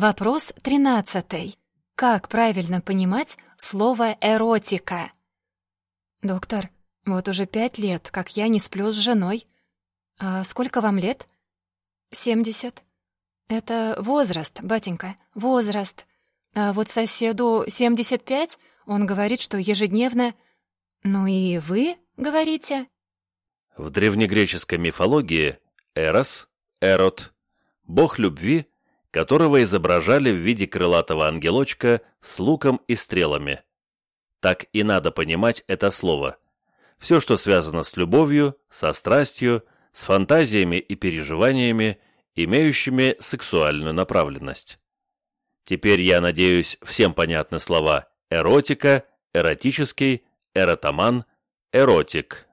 Вопрос тринадцатый. Как правильно понимать слово «эротика»? Доктор, вот уже пять лет, как я не сплю с женой. А сколько вам лет? Семьдесят. Это возраст, батенька, возраст. А вот соседу семьдесят пять, он говорит, что ежедневно... Ну и вы говорите? В древнегреческой мифологии Эрос, Эрот, бог любви, которого изображали в виде крылатого ангелочка с луком и стрелами. Так и надо понимать это слово. Все, что связано с любовью, со страстью, с фантазиями и переживаниями, имеющими сексуальную направленность. Теперь, я надеюсь, всем понятны слова эротика, эротический, эротоман, эротик.